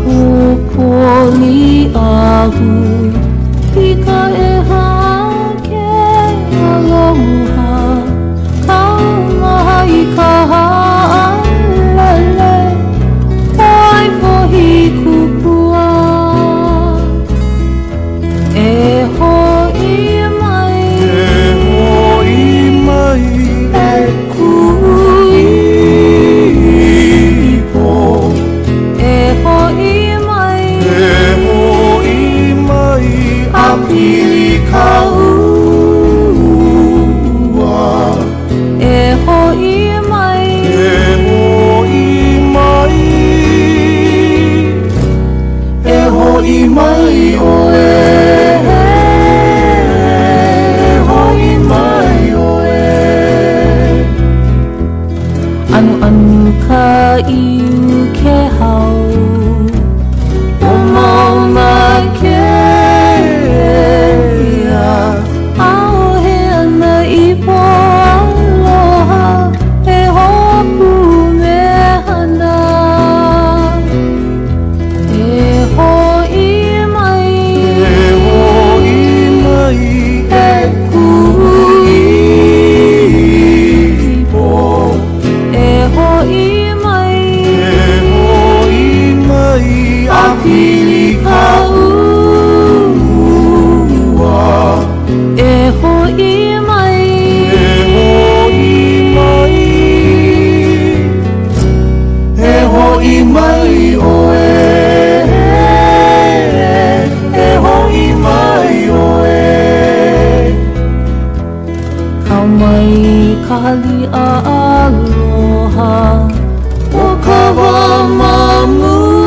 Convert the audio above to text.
upoli aku Ikaw hoʻi mai o e e mai o e anu anu ka iu ke hau mai kahali a aloha o ka wā mamu